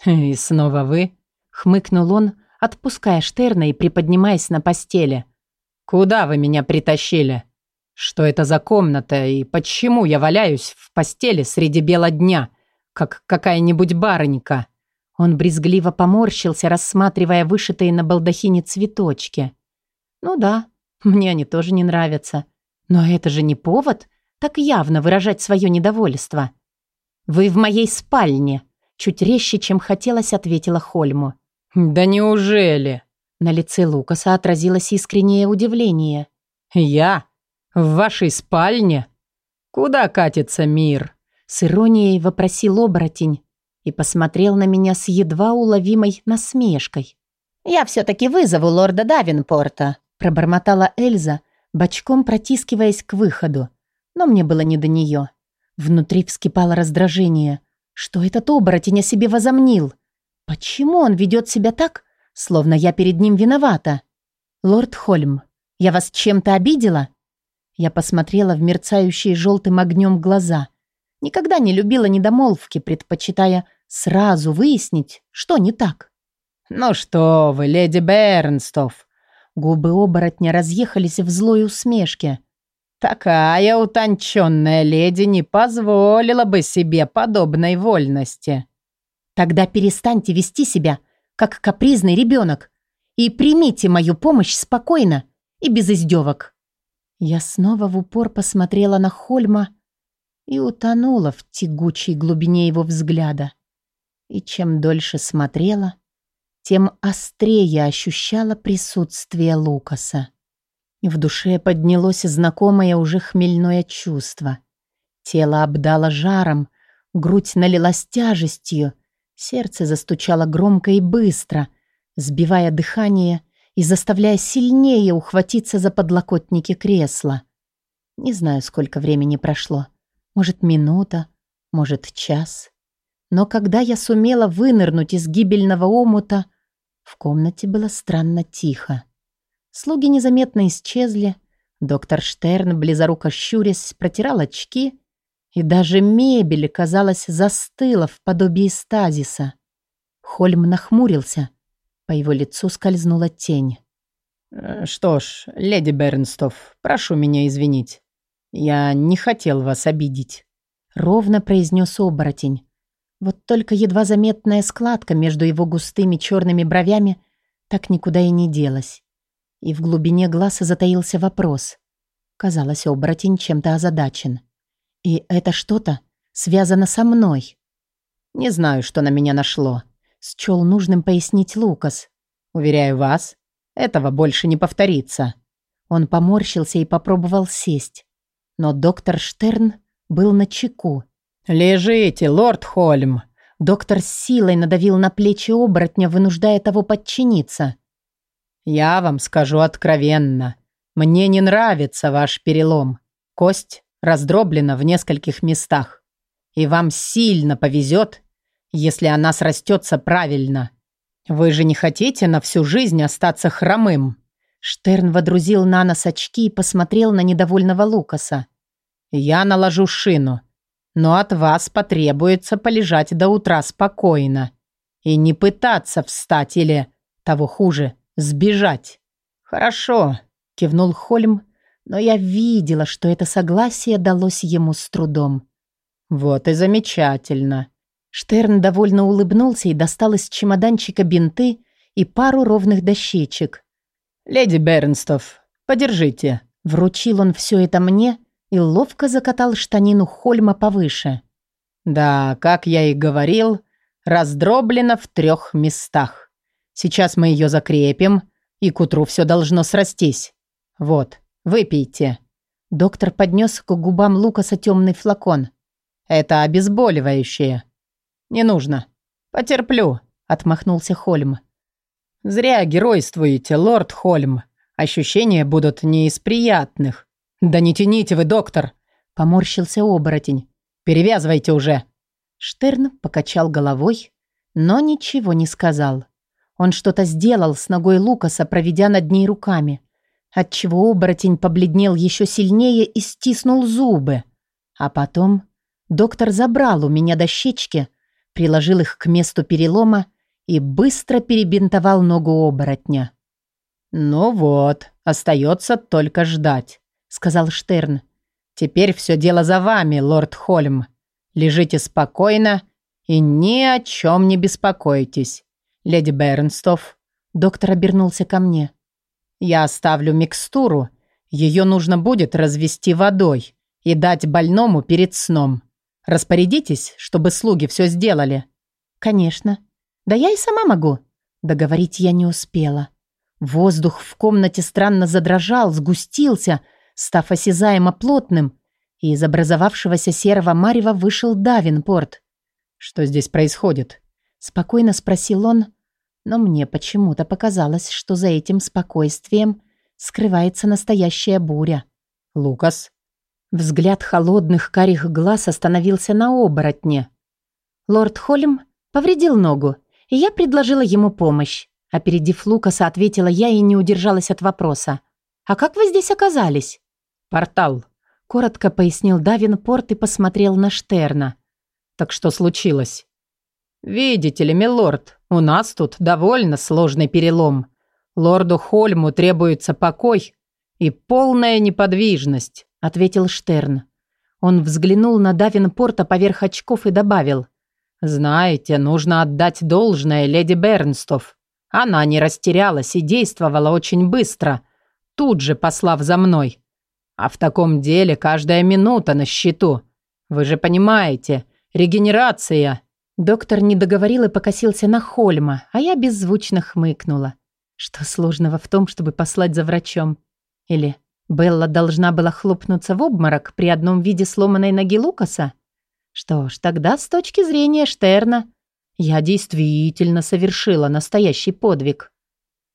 «И снова вы?» — хмыкнул он, отпуская Штерна и приподнимаясь на постели. «Куда вы меня притащили? Что это за комната и почему я валяюсь в постели среди бела дня, как какая-нибудь барынька?» Он брезгливо поморщился, рассматривая вышитые на балдахине цветочки. «Ну да, мне они тоже не нравятся. Но это же не повод так явно выражать свое недовольство. «Вы в моей спальне», — чуть резче, чем хотелось, ответила Хольму. «Да неужели?» На лице Лукаса отразилось искреннее удивление. «Я? В вашей спальне? Куда катится мир?» С иронией вопросил оборотень и посмотрел на меня с едва уловимой насмешкой. «Я все-таки вызову лорда Давинпорта», пробормотала Эльза, бочком протискиваясь к выходу. Но мне было не до нее. Внутри вскипало раздражение. Что этот оборотень о себе возомнил? Почему он ведет себя так, словно я перед ним виновата? Лорд Хольм, я вас чем-то обидела? Я посмотрела в мерцающие желтым огнем глаза. Никогда не любила недомолвки, предпочитая сразу выяснить, что не так. «Ну что вы, леди Бернстов!» Губы оборотня разъехались в злой усмешке. «Такая утонченная леди не позволила бы себе подобной вольности». «Тогда перестаньте вести себя, как капризный ребенок, и примите мою помощь спокойно и без издевок». Я снова в упор посмотрела на Хольма и утонула в тягучей глубине его взгляда. И чем дольше смотрела, тем острее ощущала присутствие Лукаса. В душе поднялось знакомое уже хмельное чувство. Тело обдало жаром, грудь налилась тяжестью, сердце застучало громко и быстро, сбивая дыхание и заставляя сильнее ухватиться за подлокотники кресла. Не знаю, сколько времени прошло. Может, минута, может, час. Но когда я сумела вынырнуть из гибельного омута, в комнате было странно тихо. Слуги незаметно исчезли, доктор Штерн, близоруко щурясь, протирал очки, и даже мебель, казалось, застыла в подобии стазиса. Хольм нахмурился. По его лицу скользнула тень. «Э, «Что ж, леди Бернстов, прошу меня извинить. Я не хотел вас обидеть», — ровно произнес оборотень. Вот только едва заметная складка между его густыми черными бровями так никуда и не делась. И в глубине глаза затаился вопрос. Казалось, оборотень чем-то озадачен. И это что-то связано со мной. Не знаю, что на меня нашло. Счел нужным пояснить Лукас. Уверяю вас, этого больше не повторится. Он поморщился и попробовал сесть. Но доктор Штерн был на чеку. «Лежите, лорд Хольм!» Доктор с силой надавил на плечи оборотня, вынуждая того подчиниться. «Я вам скажу откровенно. Мне не нравится ваш перелом. Кость раздроблена в нескольких местах. И вам сильно повезет, если она срастется правильно. Вы же не хотите на всю жизнь остаться хромым?» Штерн водрузил на нос очки и посмотрел на недовольного Лукаса. «Я наложу шину но от вас потребуется полежать до утра спокойно и не пытаться встать или, того хуже, сбежать. Хорошо, кивнул Хольм, но я видела, что это согласие далось ему с трудом. Вот и замечательно. Штерн довольно улыбнулся и достал из чемоданчика бинты и пару ровных дощечек. «Леди Бернстов, подержите». Вручил он все это мне, и ловко закатал штанину Хольма повыше. «Да, как я и говорил, раздроблено в трех местах. Сейчас мы ее закрепим, и к утру все должно срастись. Вот, выпейте». Доктор поднес к губам Лукаса темный флакон. «Это обезболивающее». «Не нужно. Потерплю», — отмахнулся Хольм. «Зря геройствуете, лорд Хольм. Ощущения будут не из приятных. «Да не тяните вы, доктор!» — поморщился оборотень. «Перевязывайте уже!» Штерн покачал головой, но ничего не сказал. Он что-то сделал с ногой Лукаса, проведя над ней руками. отчего оборотень побледнел еще сильнее и стиснул зубы. А потом доктор забрал у меня дощечки, приложил их к месту перелома и быстро перебинтовал ногу оборотня. «Ну вот, остается только ждать», — сказал Штерн. «Теперь все дело за вами, лорд Хольм. Лежите спокойно и ни о чем не беспокойтесь. Леди Бернстов». Доктор обернулся ко мне. «Я оставлю микстуру. Ее нужно будет развести водой и дать больному перед сном. Распорядитесь, чтобы слуги все сделали». «Конечно. Да я и сама могу». Договорить я не успела. Воздух в комнате странно задрожал, сгустился, став осязаемо плотным, и из образовавшегося серого марева вышел Давинпорт. «Что здесь происходит?» — спокойно спросил он, но мне почему-то показалось, что за этим спокойствием скрывается настоящая буря. «Лукас?» Взгляд холодных карих глаз остановился на оборотне. Лорд Холлем повредил ногу, и я предложила ему помощь. Опередив Лукаса, ответила я и не удержалась от вопроса. «А как вы здесь оказались?» «Портал», — коротко пояснил Давинпорт и посмотрел на Штерна. «Так что случилось?» «Видите ли, милорд, у нас тут довольно сложный перелом. Лорду Хольму требуется покой и полная неподвижность», — ответил Штерн. Он взглянул на Давинпорта поверх очков и добавил. «Знаете, нужно отдать должное леди Бернстов. Она не растерялась и действовала очень быстро, тут же послав за мной. А в таком деле каждая минута на счету. Вы же понимаете, регенерация. Доктор не договорил и покосился на Хольма, а я беззвучно хмыкнула. Что сложного в том, чтобы послать за врачом? Или Белла должна была хлопнуться в обморок при одном виде сломанной ноги Лукаса? Что ж, тогда с точки зрения Штерна я действительно совершила настоящий подвиг.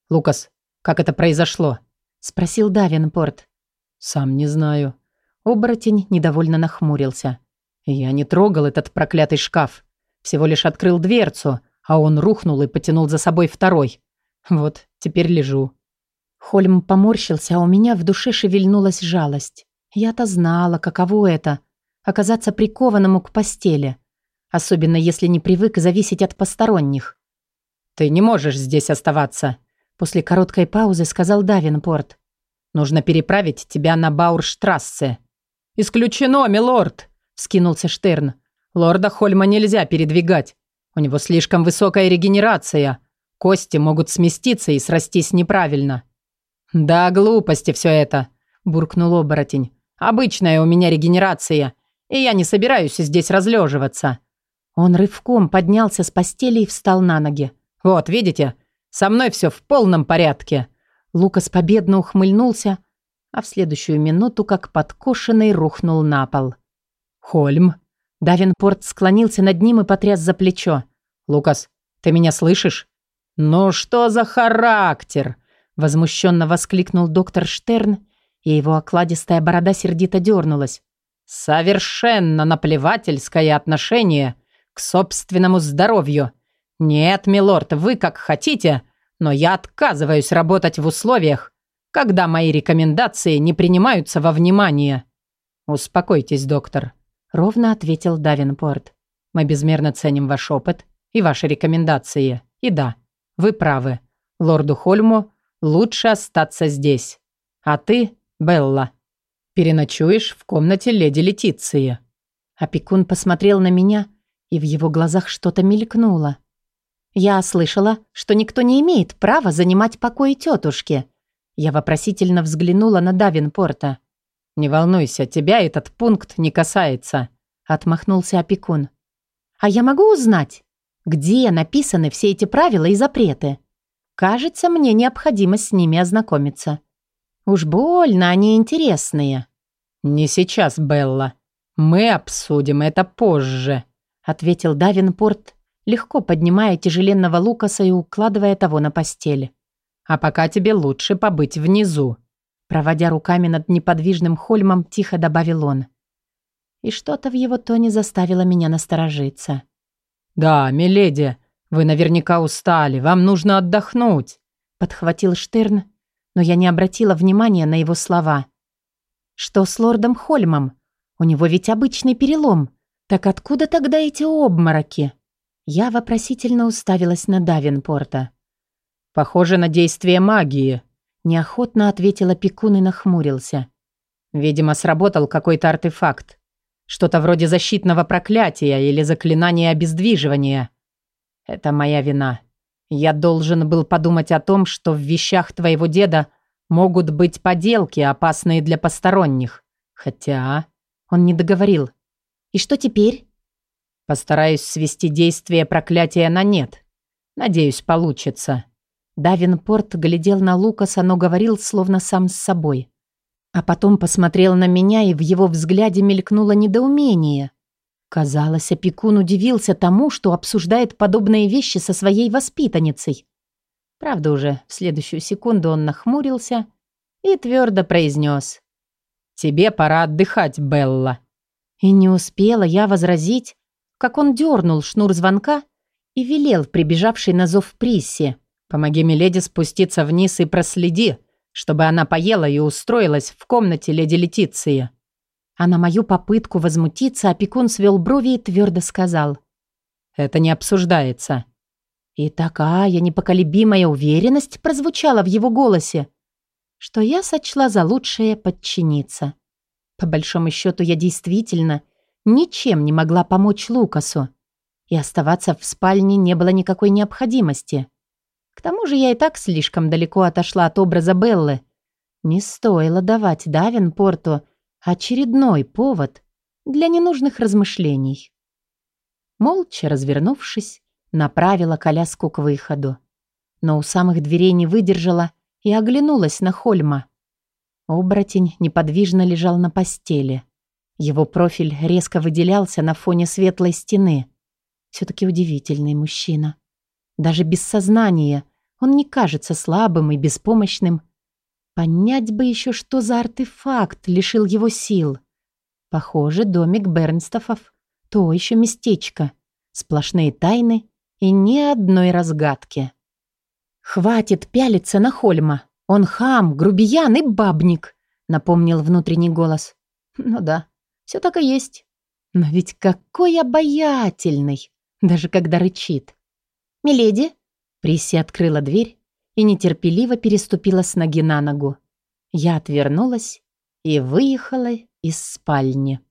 «Лукас, как это произошло?» — спросил Давинпорт. «Сам не знаю». Оборотень недовольно нахмурился. «Я не трогал этот проклятый шкаф. Всего лишь открыл дверцу, а он рухнул и потянул за собой второй. Вот, теперь лежу». Хольм поморщился, а у меня в душе шевельнулась жалость. Я-то знала, каково это — оказаться прикованному к постели — особенно если не привык зависеть от посторонних. «Ты не можешь здесь оставаться», — после короткой паузы сказал Давинпорт. «Нужно переправить тебя на Баурштрассе». «Исключено, милорд», — вскинулся Штерн. «Лорда Хольма нельзя передвигать. У него слишком высокая регенерация. Кости могут сместиться и срастись неправильно». «Да, глупости все это», — буркнул оборотень. «Обычная у меня регенерация, и я не собираюсь здесь разлеживаться. Он рывком поднялся с постели и встал на ноги. «Вот, видите? Со мной все в полном порядке!» Лукас победно ухмыльнулся, а в следующую минуту, как подкошенный, рухнул на пол. «Хольм!» Давинпорт склонился над ним и потряс за плечо. «Лукас, ты меня слышишь?» «Ну что за характер?» Возмущенно воскликнул доктор Штерн, и его окладистая борода сердито дернулась. «Совершенно наплевательское отношение к собственному здоровью. Нет, милорд, вы как хотите, но я отказываюсь работать в условиях, когда мои рекомендации не принимаются во внимание. Успокойтесь, доктор, ровно ответил Давинпорт. Мы безмерно ценим ваш опыт и ваши рекомендации. И да, вы правы. Лорду Хольму лучше остаться здесь. А ты, Белла, переночуешь в комнате леди Летиции. Опекун посмотрел на меня и в его глазах что-то мелькнуло. «Я слышала, что никто не имеет права занимать покой тетушки». Я вопросительно взглянула на Давинпорта. «Не волнуйся, тебя этот пункт не касается», — отмахнулся опекун. «А я могу узнать, где написаны все эти правила и запреты? Кажется, мне необходимо с ними ознакомиться. Уж больно они интересные». «Не сейчас, Белла. Мы обсудим это позже», ответил Давинпорт, легко поднимая тяжеленного Лукаса и укладывая того на постель. «А пока тебе лучше побыть внизу», проводя руками над неподвижным Хольмом, тихо добавил он. И что-то в его тоне заставило меня насторожиться. «Да, миледи, вы наверняка устали, вам нужно отдохнуть», подхватил Штерн, но я не обратила внимания на его слова. «Что с лордом Хольмом? У него ведь обычный перелом. Так откуда тогда эти обмороки?» Я вопросительно уставилась на Давинпорта. «Похоже на действие магии», – неохотно ответила Пекун и нахмурился. «Видимо, сработал какой-то артефакт. Что-то вроде защитного проклятия или заклинания обездвиживания. Это моя вина. Я должен был подумать о том, что в вещах твоего деда могут быть поделки, опасные для посторонних. Хотя... Он не договорил. И что теперь? Постараюсь свести действие проклятия на нет. Надеюсь, получится. Давинпорт глядел на Лукаса, но говорил словно сам с собой. А потом посмотрел на меня, и в его взгляде мелькнуло недоумение. Казалось, опекун удивился тому, что обсуждает подобные вещи со своей воспитанницей. Правда, уже в следующую секунду он нахмурился и твердо произнес. «Тебе пора отдыхать, Белла». И не успела я возразить, как он дернул шнур звонка и велел прибежавшей на зов Приссе. «Помоги Миледи спуститься вниз и проследи, чтобы она поела и устроилась в комнате леди Летиции». А на мою попытку возмутиться опекун свел брови и твердо сказал. «Это не обсуждается». И такая непоколебимая уверенность прозвучала в его голосе, что я сочла за лучшее подчиниться. По большому счету, я действительно ничем не могла помочь Лукасу, и оставаться в спальне не было никакой необходимости. К тому же я и так слишком далеко отошла от образа Беллы. Не стоило давать Давинпорту Очередной повод для ненужных размышлений. Молча развернувшись, направила коляску к выходу. Но у самых дверей не выдержала и оглянулась на Хольма. Оборотень неподвижно лежал на постели. Его профиль резко выделялся на фоне светлой стены. Все-таки удивительный мужчина. Даже без сознания он не кажется слабым и беспомощным, Понять бы еще, что за артефакт лишил его сил. Похоже, домик Бернстофов — то еще местечко. Сплошные тайны и ни одной разгадки. «Хватит пялиться на Хольма. Он хам, грубиян и бабник», — напомнил внутренний голос. «Ну да, все так и есть. Но ведь какой обаятельный, даже когда рычит». «Миледи?» Присси открыла дверь и нетерпеливо переступила с ноги на ногу. Я отвернулась и выехала из спальни.